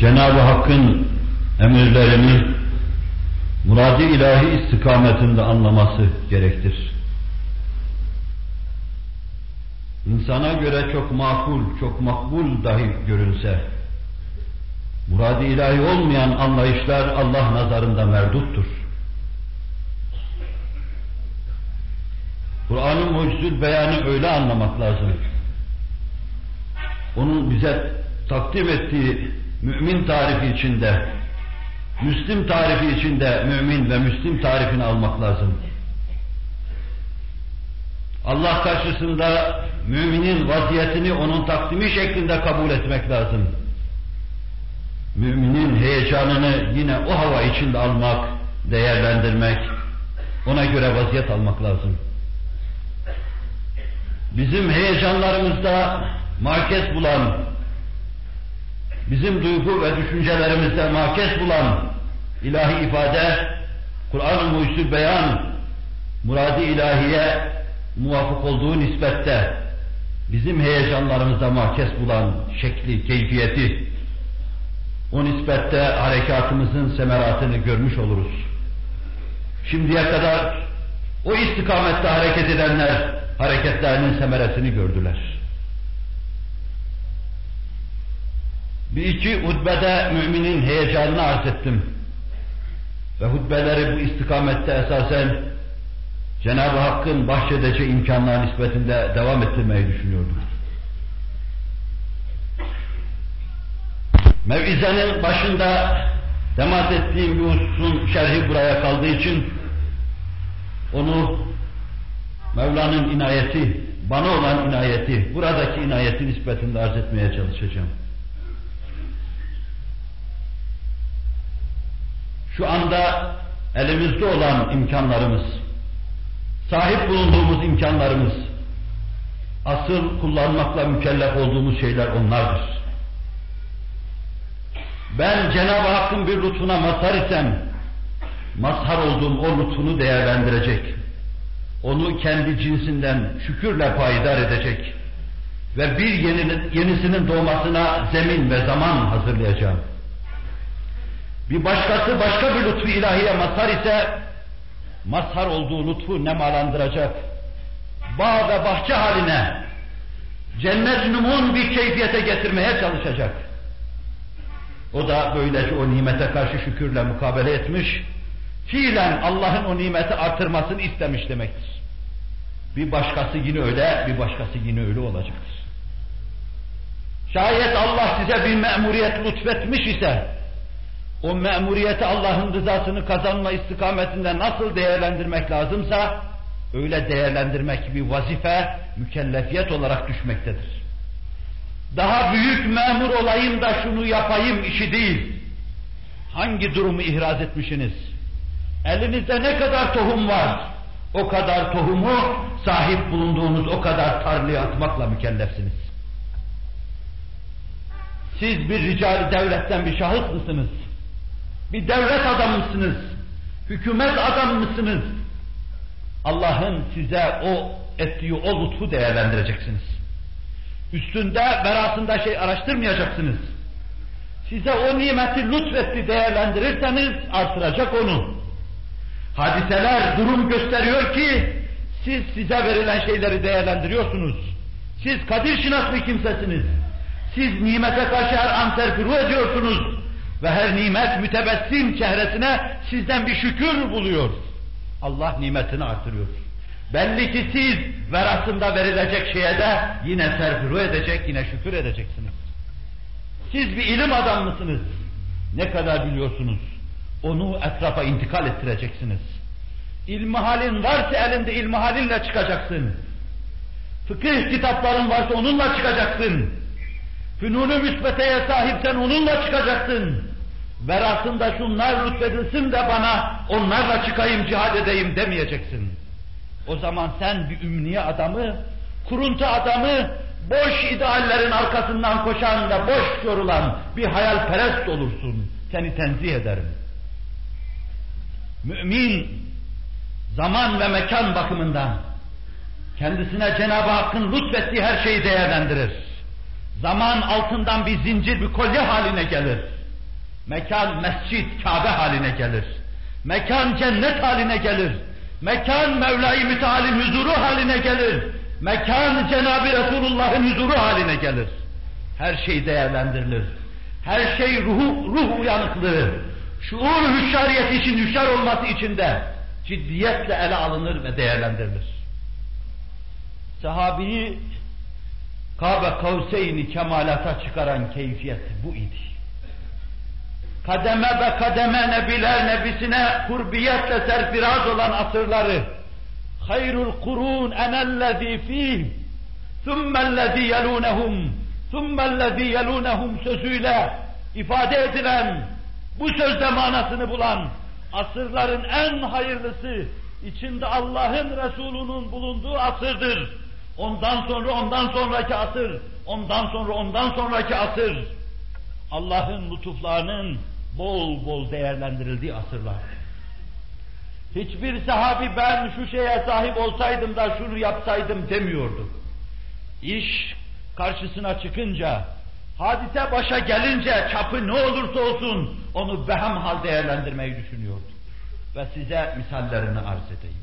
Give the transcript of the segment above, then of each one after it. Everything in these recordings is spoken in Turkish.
Cenab-ı Hakk'ın emirlerini muradi ilahi istikametinde anlaması gerektir. İnsana göre çok makul, çok makbul dahi görünse, muradi ilahi olmayan anlayışlar Allah nazarında merduttur. Kur'an'ın mucizül beyanı öyle anlamak lazım. Onun bize takdim ettiği mümin tarifi içinde, Müslim tarifi içinde mümin ve Müslim tarifini almak lazım. Allah karşısında müminin vaziyetini onun takdimi şeklinde kabul etmek lazım. Müminin heyecanını yine o hava içinde almak, değerlendirmek, ona göre vaziyet almak lazım. Bizim heyecanlarımızda merkez bulan, bizim duygu ve düşüncelerimizde merkez bulan ilahi ifade, Kur'an-ı Muhyüzül Beyan, muradi ilahiye muvafık olduğu nispette bizim heyecanlarımızda merkez bulan şekli, keyfiyeti, o nispette harekatımızın semeratını görmüş oluruz. Şimdiye kadar o istikamette hareket edenler hareketlerinin semeresini gördüler. Bir iki hutbede müminin heyecanını arz ettim. Ve hutbeleri bu istikamette esasen Cenab-ı Hakk'ın bahşedeceği imkanlar nispetinde devam ettirmeyi düşünüyordum. Mevizenin başında temas ettiğim bir hususun şerhi buraya kaldığı için onu Mevla'nın inayeti, bana olan inayeti, buradaki inayeti nispetinde arz etmeye çalışacağım. Şu anda elimizde olan imkanlarımız, sahip bulunduğumuz imkanlarımız, asıl kullanmakla mükellef olduğumuz şeyler onlardır. Ben Cenab-ı Hakk'ın bir lütfuna mazhar isem, mazhar olduğum o lütfunu değerlendirecek, onu kendi cinsinden şükürle payidar edecek ve bir yenisinin doğmasına zemin ve zaman hazırlayacağım. Bir başkası başka bir lütfu ilahiye mazhar ise mazhar olduğu lütfu nemalandıracak. Bağ ve bahçe haline cennet numun bir keyfiyete getirmeye çalışacak. O da böylece o nimete karşı şükürle mukabele etmiş, fiilen Allah'ın o nimeti artırmasını istemiş demektir. Bir başkası yine öyle, bir başkası yine öyle olacaktır. Şayet Allah size bir memuriyet lütfetmiş ise, o memuriyeti Allah'ın rızasını kazanma istikametinde nasıl değerlendirmek lazımsa, öyle değerlendirmek bir vazife, mükellefiyet olarak düşmektedir. Daha büyük memur olayım da şunu yapayım işi değil. Hangi durumu ihraz etmişsiniz? Elinizde ne kadar tohum var? O kadar tohumu sahip bulunduğunuz o kadar tarlaya atmakla mükellefsiniz. Siz bir rical devletten bir şahıs mısınız? Bir devlet adamı mısınız? Hükümet adam mısınız? Allah'ın size o ettiği o lütfu değerlendireceksiniz. Üstünde, verasında şey araştırmayacaksınız. Size o nimeti lütfetti değerlendirirseniz artıracak onu. Hadiseler, durum gösteriyor ki siz size verilen şeyleri değerlendiriyorsunuz. Siz kadir şinaslı kimsesiniz. Siz nimete karşı her an serfiru ediyorsunuz. Ve her nimet mütebessim çehresine sizden bir şükür buluyor. Allah nimetini artırıyor. Belli ki siz verasında verilecek şeye de yine serfiru edecek, yine şükür edeceksiniz. Siz bir ilim adam mısınız? Ne kadar biliyorsunuz? Onu etrafa intikal ettireceksiniz. İlmihalin varsa elinde ilmihalinle çıkacaksın. Fıkıh kitapların varsa onunla çıkacaksın. Fünun-u müsbeteye sahipsen onunla çıkacaksın. Verasında şunlar lütfedilsin de bana onlarla çıkayım cihad edeyim demeyeceksin. O zaman sen bir ümniye adamı, kuruntu adamı, boş ideallerin arkasından koşan ve boş yorulan bir hayalperest olursun. Seni tenzih ederim. Mümin zaman ve mekan bakımından kendisine Cenab-ı Hakk'ın lütfettiği her şeyi değerlendirir. Zaman altından bir zincir, bir kolye haline gelir. Mekan mescit, Kabe haline gelir. Mekan cennet haline gelir. Mekan Mevla-i Müteal'in huzuru haline gelir. Mekan Cenab-ı Resulullah'ın huzuru haline gelir. Her şey değerlendirilir. Her şey ruhu, ruh uyanıklığı, şuur hüşşariyeti için hüşşar olması için de ciddiyetle ele alınır ve değerlendirilir. Sahabiyi Kabe Kavseyni kemalata çıkaran keyfiyet bu idi. Kademe ve kademe nebiler nebisine kurbiyetle serfiraz olan asırları hayrul kurun enellezî fîh thummellezî yelûnehum thummellezî yelûnehum sözüyle ifade edilen bu sözde manasını bulan asırların en hayırlısı içinde Allah'ın Resulü'nün bulunduğu asırdır. Ondan sonra ondan sonraki asır, ondan sonra ondan sonraki asır. Allah'ın lütuflarının bol bol değerlendirildiği asırlar. Hiçbir sahabi ben şu şeye sahip olsaydım da şunu yapsaydım demiyordu. İş karşısına çıkınca, hadise başa gelince çapı ne olursa olsun onu behem hal değerlendirmeyi düşünüyordu. Ve size misallerini arz edeyim.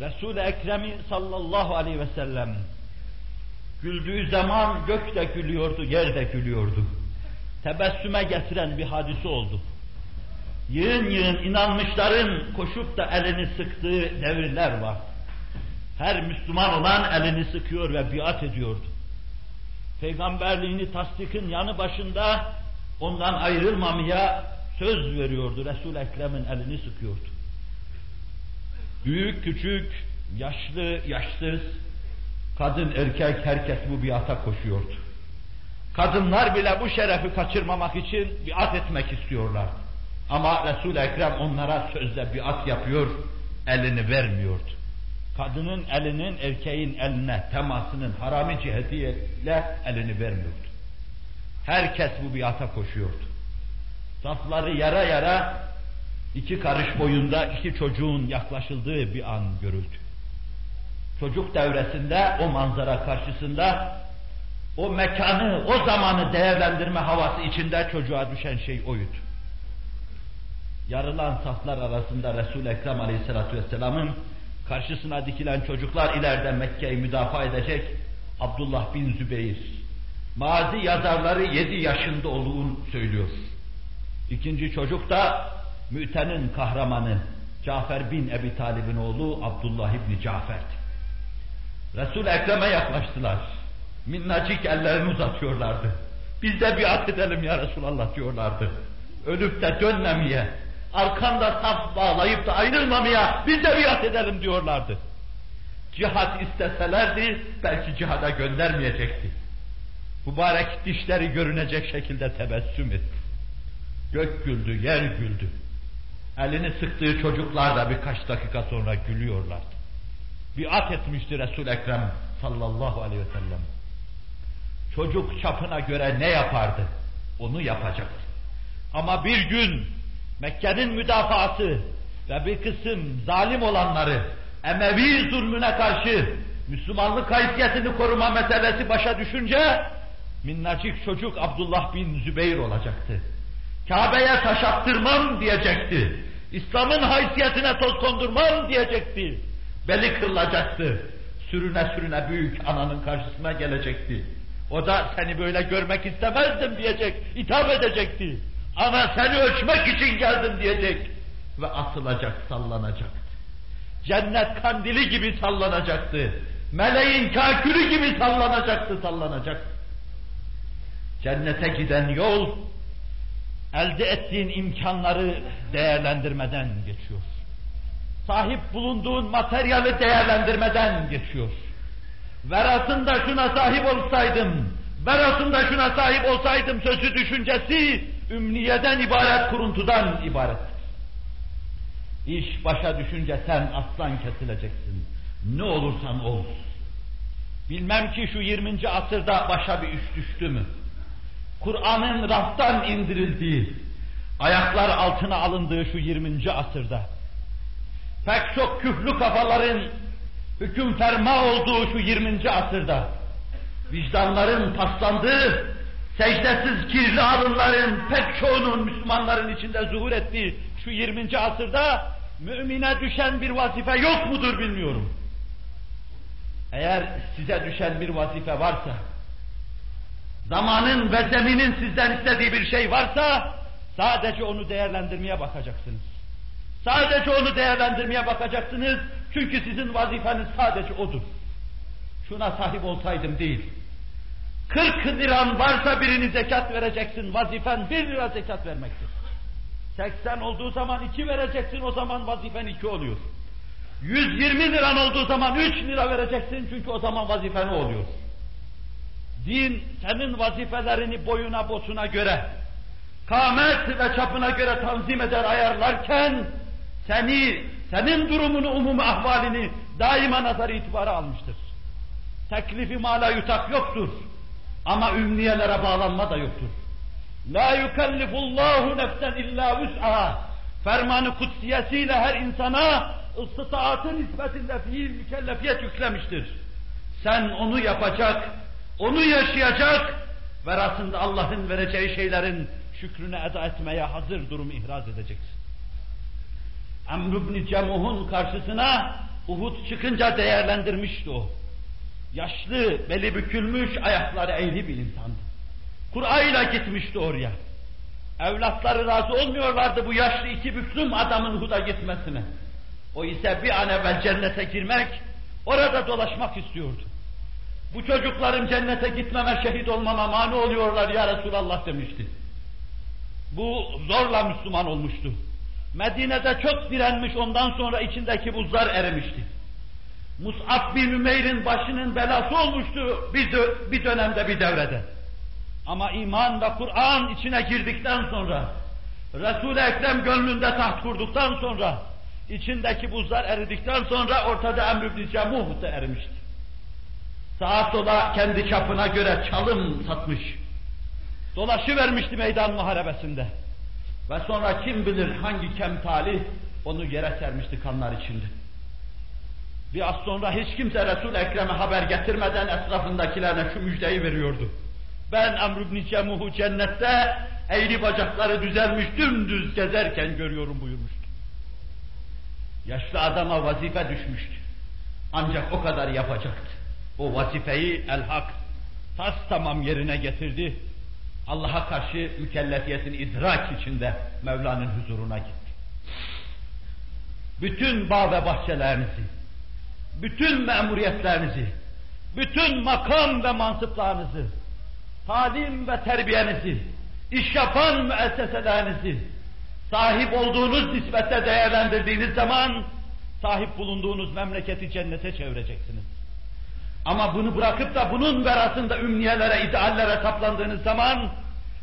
Resul-i Ekrem'i sallallahu aleyhi ve sellem güldüğü zaman gök de gülüyordu, yer de gülüyordu. Tebessüme getiren bir hadise oldu. Yığın yığın inanmışların koşup da elini sıktığı devirler var. Her Müslüman olan elini sıkıyor ve biat ediyordu. Peygamberliğini tasdikin yanı başında ondan ayrılmamaya söz veriyordu. Resul-i Ekrem'in elini sıkıyordu. Büyük, küçük, yaşlı, yaşsız, kadın, erkek herkes bu biata koşuyordu. Kadınlar bile bu şerefi kaçırmamak için biat etmek istiyorlar. Ama Resul-i Ekrem onlara sözle biat yapıyor, elini vermiyordu. Kadının elinin erkeğin eline temasının harami cihetiyle elini vermiyordu. Herkes bu biata koşuyordu. Safları yara yara iki karış boyunda iki çocuğun yaklaşıldığı bir an görüldü. Çocuk devresinde o manzara karşısında o mekanı, o zamanı değerlendirme havası içinde çocuğa düşen şey oydu. Yarılan saflar arasında Resul-i Ekrem Aleyhisselatü Vesselam'ın karşısına dikilen çocuklar ileride Mekke'yi müdafaa edecek Abdullah bin Zübeyir. Mazi yazarları yedi yaşında olduğunu söylüyor. İkinci çocuk da Mü'tenin kahramanı Cafer bin Ebi Talib'in oğlu Abdullah İbni Cafer'di. Resul-i Ekrem'e yaklaştılar. Minnacık ellerini uzatıyorlardı. Biz de biat edelim ya Resulallah diyorlardı. Ölüp de dönmemeye, arkanda saf bağlayıp da ayrılmamaya biz de biat edelim diyorlardı. Cihat isteselerdi belki cihada göndermeyecekti. Mübarek dişleri görünecek şekilde tebessüm etti. Gök güldü, yer güldü. Elini sıktığı çocuklar da birkaç dakika sonra gülüyorlardı. Biat etmişti Resul Ekrem sallallahu aleyhi ve sellem. Çocuk çapına göre ne yapardı? Onu yapacaktı. Ama bir gün Mekke'nin müdafaası ve bir kısım zalim olanları Emevi zulmüne karşı Müslümanlık haysiyetini koruma meselesi başa düşünce minnacık çocuk Abdullah bin Zübeyir olacaktı. Kabe'ye taş attırmam diyecekti. İslam'ın haysiyetine toz kondurmam diyecekti. Beli kırılacaktı. Sürüne sürüne büyük ananın karşısına gelecekti. O da seni böyle görmek istemezdim diyecek, hitap edecekti. Ama seni ölçmek için geldim diyecek. Ve atılacak, sallanacaktı. Cennet kandili gibi sallanacaktı. Meleğin kakülü gibi sallanacaktı, sallanacaktı. Cennete giden yol, elde ettiğin imkanları değerlendirmeden geçiyor. Sahip bulunduğun materyali değerlendirmeden geçiyor. Verasında şuna sahip olsaydım, verasında şuna sahip olsaydım sözü düşüncesi ümniyeden ibaret, kuruntudan ibaret. İş başa düşünce sen aslan kesileceksin. Ne olursan ol. Bilmem ki şu 20. asırda başa bir iş düştü mü? Kur'an'ın raftan indirildiği, ayaklar altına alındığı şu 20. asırda, pek çok küflü kafaların hüküm ferma olduğu şu 20. asırda, vicdanların paslandığı, secdesiz kirli alınların pek çoğunun Müslümanların içinde zuhur ettiği şu 20. asırda mümine düşen bir vazife yok mudur bilmiyorum. Eğer size düşen bir vazife varsa, zamanın ve zeminin sizden istediği bir şey varsa, sadece onu değerlendirmeye bakacaksınız. Sadece onu değerlendirmeye bakacaksınız, çünkü sizin vazifeniz sadece odur. Şuna sahip olsaydım değil. 40 liran varsa birini zekat vereceksin, vazifen 1 lira zekat vermektir. 80 olduğu zaman 2 vereceksin, o zaman vazifen 2 oluyor. 120 liran olduğu zaman 3 lira vereceksin, çünkü o zaman vazifen oluyor. Din senin vazifelerini boyuna bosuna göre, kâmet ve çapına göre tanzim eder ayarlarken, seni, senin durumunu, umum ahvalini daima nazar itibara almıştır. Teklifi mala yutak yoktur. Ama ümniyelere bağlanma da yoktur. La yukellifullahu nefsen illa vüs'aha. Fermanı kutsiyesiyle her insana ıstıtaatı nispetinde fiil mükellefiyet yüklemiştir. Sen onu yapacak, onu yaşayacak ve aslında Allah'ın vereceği şeylerin şükrünü eda etmeye hazır durum ihraz edeceksin. Amr ibn Cemuh'un karşısına Uhud çıkınca değerlendirmişti o. Yaşlı, beli bükülmüş, ayakları eğri bir insandı. Kur'ayla gitmişti oraya. Evlatları razı olmuyorlardı bu yaşlı iki büklüm adamın Hud'a gitmesine. O ise bir an evvel cennete girmek, orada dolaşmak istiyordu. Bu çocuklarım cennete gitmeme, şehit olmama mani oluyorlar ya Resulallah demişti. Bu zorla Müslüman olmuştu. Medine'de çok direnmiş, ondan sonra içindeki buzlar erimişti. Mus'ab bin Ümeyr'in başının belası olmuştu bir, dö bir dönemde bir devrede. Ama iman ve Kur'an içine girdikten sonra, Resul-i Ekrem gönlünde taht kurduktan sonra, içindeki buzlar eridikten sonra ortada Emr ibn Cemuh da erimişti. Sağa sola kendi çapına göre çalım satmış. Dolaşı vermişti meydan muharebesinde. Ve sonra kim bilir hangi kemtali onu yere sermişti kanlar içinde. Bir az sonra hiç kimse Resul-i Ekrem'e haber getirmeden etrafındakilerine şu müjdeyi veriyordu. Ben Amr ibn Cemuh'u cennette eğri bacakları düzelmiş dümdüz gezerken görüyorum buyurmuştu. Yaşlı adama vazife düşmüştü. Ancak o kadar yapacaktı. O vazifeyi el-hak tas tamam yerine getirdi. Allah'a karşı mükellefiyetin idrak içinde Mevla'nın huzuruna gitti. Bütün bağ ve bahçelerinizi, bütün memuriyetlerinizi, bütün makam ve mansıplarınızı, talim ve terbiyenizi, iş yapan müesseselerinizi, sahip olduğunuz nispette değerlendirdiğiniz zaman, sahip bulunduğunuz memleketi cennete çevireceksiniz. Ama bunu bırakıp da bunun verasında ümniyelere, ideallere saplandığınız zaman,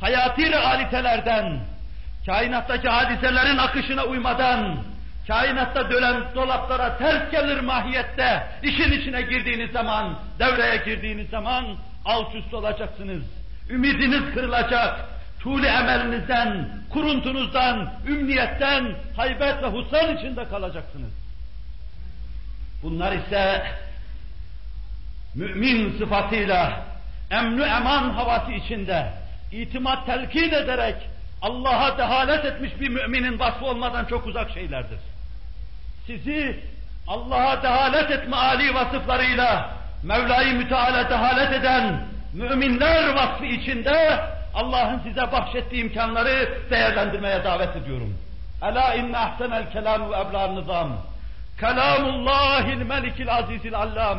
hayati realitelerden, kainattaki hadiselerin akışına uymadan, kainatta dönen dolaplara ters gelir mahiyette, işin içine girdiğiniz zaman, devreye girdiğiniz zaman, alt üst olacaksınız. Ümidiniz kırılacak, tuğli emelinizden, kuruntunuzdan, ümniyetten, haybet ve husran içinde kalacaksınız. Bunlar ise mümin sıfatıyla emnü eman havası içinde itimat telkin ederek Allah'a dehalet etmiş bir müminin vasfı olmadan çok uzak şeylerdir. Sizi Allah'a dehalet etme âli vasıflarıyla Mevla-i Müteala dehalet eden müminler vasfı içinde Allah'ın size bahşettiği imkanları değerlendirmeye davet ediyorum. Ela inne ahsenel kelam ve eblan nizam. Kelamullahil melikil azizil allam.